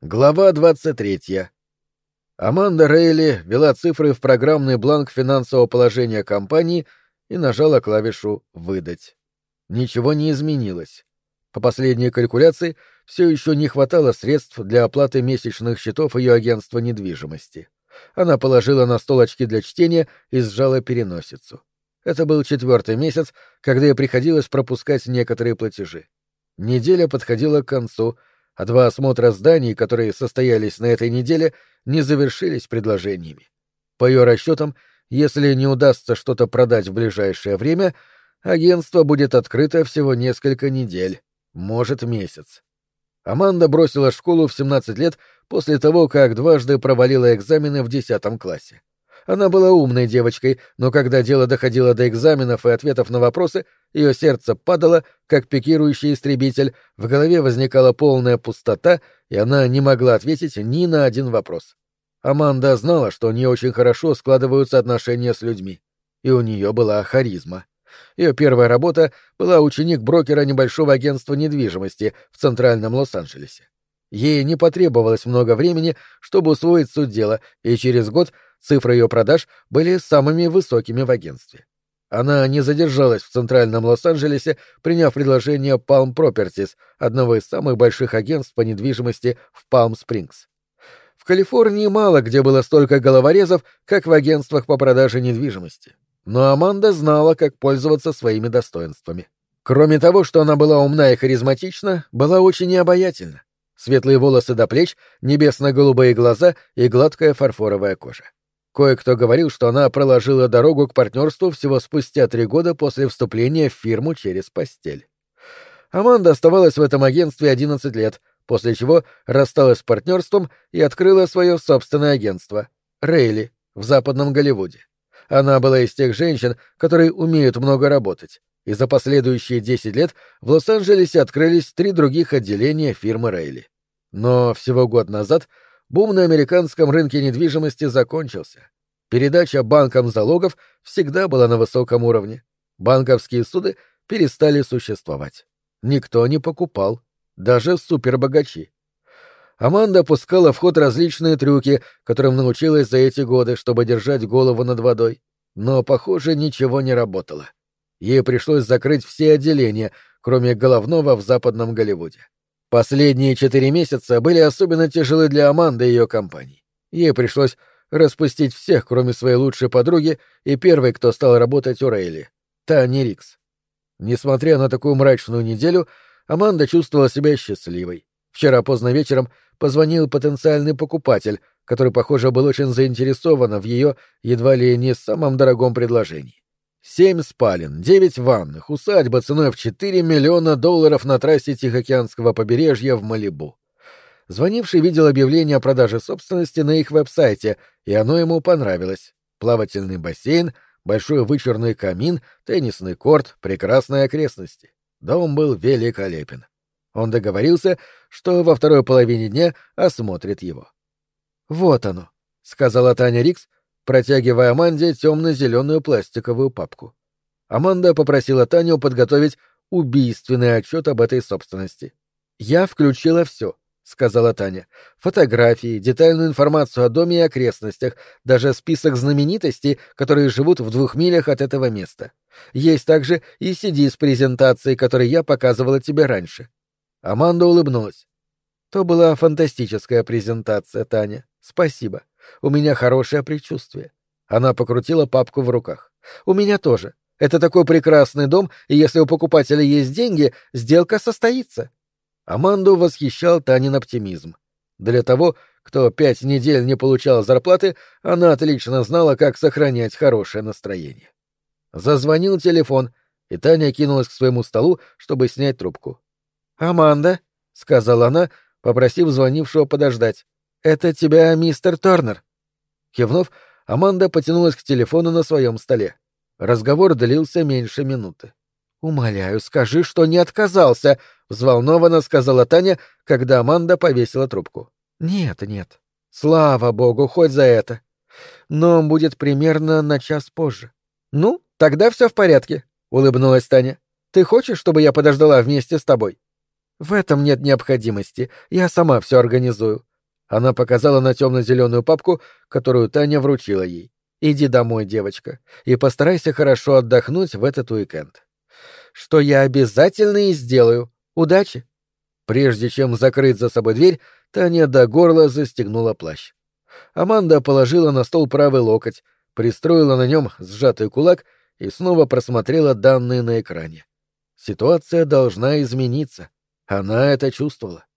Глава 23. Аманда Рейли ввела цифры в программный бланк финансового положения компании и нажала клавишу «Выдать». Ничего не изменилось. По последней калькуляции все еще не хватало средств для оплаты месячных счетов ее агентства недвижимости. Она положила на стол очки для чтения и сжала переносицу. Это был четвертый месяц, когда ей приходилось пропускать некоторые платежи. Неделя подходила к концу — а два осмотра зданий, которые состоялись на этой неделе, не завершились предложениями. По ее расчетам, если не удастся что-то продать в ближайшее время, агентство будет открыто всего несколько недель, может, месяц. Аманда бросила школу в 17 лет после того, как дважды провалила экзамены в 10 классе. Она была умной девочкой, но когда дело доходило до экзаменов и ответов на вопросы, ее сердце падало, как пикирующий истребитель, в голове возникала полная пустота, и она не могла ответить ни на один вопрос. Аманда знала, что у нее очень хорошо складываются отношения с людьми, и у нее была харизма. Ее первая работа была ученик брокера небольшого агентства недвижимости в центральном Лос-Анджелесе. Ей не потребовалось много времени, чтобы усвоить суть дела, и через год — Цифры ее продаж были самыми высокими в агентстве. Она не задержалась в центральном Лос-Анджелесе, приняв предложение Palm Properties, одного из самых больших агентств по недвижимости в Палм-Спрингс. В Калифорнии мало где было столько головорезов, как в агентствах по продаже недвижимости. Но Аманда знала, как пользоваться своими достоинствами. Кроме того, что она была умна и харизматична, была очень необаятельна. Светлые волосы до плеч, небесно-голубые глаза и гладкая фарфоровая кожа. Кое-кто говорил, что она проложила дорогу к партнерству всего спустя три года после вступления в фирму через постель. Аманда оставалась в этом агентстве 11 лет, после чего рассталась с партнерством и открыла свое собственное агентство — Рейли, в западном Голливуде. Она была из тех женщин, которые умеют много работать, и за последующие 10 лет в Лос-Анджелесе открылись три других отделения фирмы Рейли. Но всего год назад — бум на американском рынке недвижимости закончился. Передача банкам залогов всегда была на высоком уровне. Банковские суды перестали существовать. Никто не покупал, даже супербогачи. Аманда пускала в ход различные трюки, которым научилась за эти годы, чтобы держать голову над водой. Но, похоже, ничего не работало. Ей пришлось закрыть все отделения, кроме головного в западном Голливуде. Последние четыре месяца были особенно тяжелы для Аманды и ее компании. Ей пришлось распустить всех, кроме своей лучшей подруги и первой, кто стал работать у Рейли — Тани Рикс. Несмотря на такую мрачную неделю, Аманда чувствовала себя счастливой. Вчера поздно вечером позвонил потенциальный покупатель, который, похоже, был очень заинтересован в ее едва ли не самом дорогом предложении. Семь спален, девять ванных, усадьба ценой в четыре миллиона долларов на трассе Тихоокеанского побережья в Малибу. Звонивший видел объявление о продаже собственности на их веб-сайте, и оно ему понравилось. Плавательный бассейн, большой вычурный камин, теннисный корт, прекрасные окрестности. Дом был великолепен. Он договорился, что во второй половине дня осмотрит его. «Вот оно», — сказала Таня Рикс, протягивая Аманде темно-зеленую пластиковую папку. Аманда попросила Таню подготовить убийственный отчет об этой собственности. «Я включила все», — сказала Таня. «Фотографии, детальную информацию о доме и окрестностях, даже список знаменитостей, которые живут в двух милях от этого места. Есть также и CD с презентацией, которую я показывала тебе раньше». Аманда улыбнулась. «То была фантастическая презентация, Таня. Спасибо. У меня хорошее предчувствие. Она покрутила папку в руках. У меня тоже. Это такой прекрасный дом, и если у покупателя есть деньги, сделка состоится. Аманду восхищал Танин оптимизм. Для того, кто пять недель не получал зарплаты, она отлично знала, как сохранять хорошее настроение. Зазвонил телефон, и Таня кинулась к своему столу, чтобы снять трубку. «Аманда», — сказала она, попросив звонившего подождать. «Это тебя мистер Торнер?» Кивнув, Аманда потянулась к телефону на своем столе. Разговор длился меньше минуты. «Умоляю, скажи, что не отказался», — взволнованно сказала Таня, когда Аманда повесила трубку. «Нет, нет. Слава богу, хоть за это. Но он будет примерно на час позже». «Ну, тогда все в порядке», — улыбнулась Таня. «Ты хочешь, чтобы я подождала вместе с тобой?» «В этом нет необходимости. Я сама все организую. Она показала на темно-зеленую папку, которую Таня вручила ей. «Иди домой, девочка, и постарайся хорошо отдохнуть в этот уикенд». «Что я обязательно и сделаю. Удачи!» Прежде чем закрыть за собой дверь, Таня до горла застегнула плащ. Аманда положила на стол правый локоть, пристроила на нем сжатый кулак и снова просмотрела данные на экране. Ситуация должна измениться. Она это чувствовала.